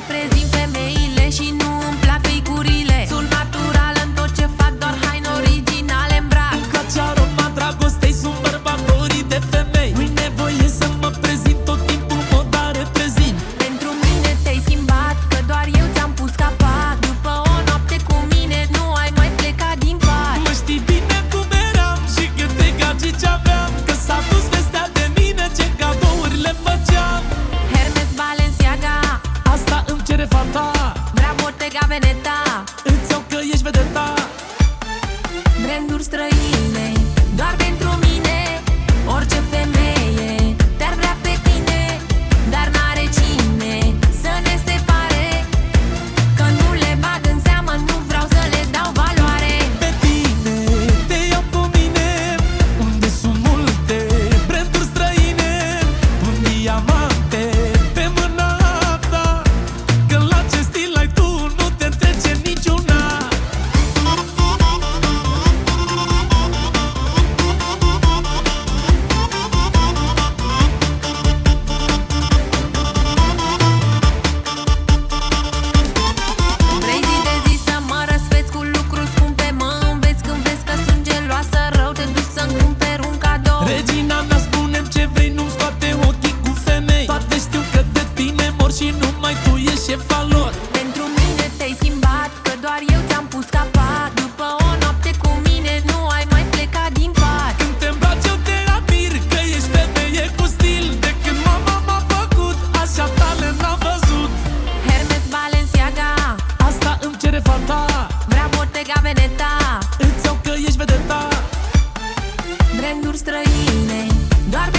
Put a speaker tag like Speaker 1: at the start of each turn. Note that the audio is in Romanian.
Speaker 1: é. veneta
Speaker 2: Îți iau că ești vedeta.
Speaker 1: Branduri străine.
Speaker 2: pe fata.
Speaker 1: Vrea Bottega Veneta.
Speaker 2: Îți iau că ești vedeta.
Speaker 1: Branduri străine Doar pe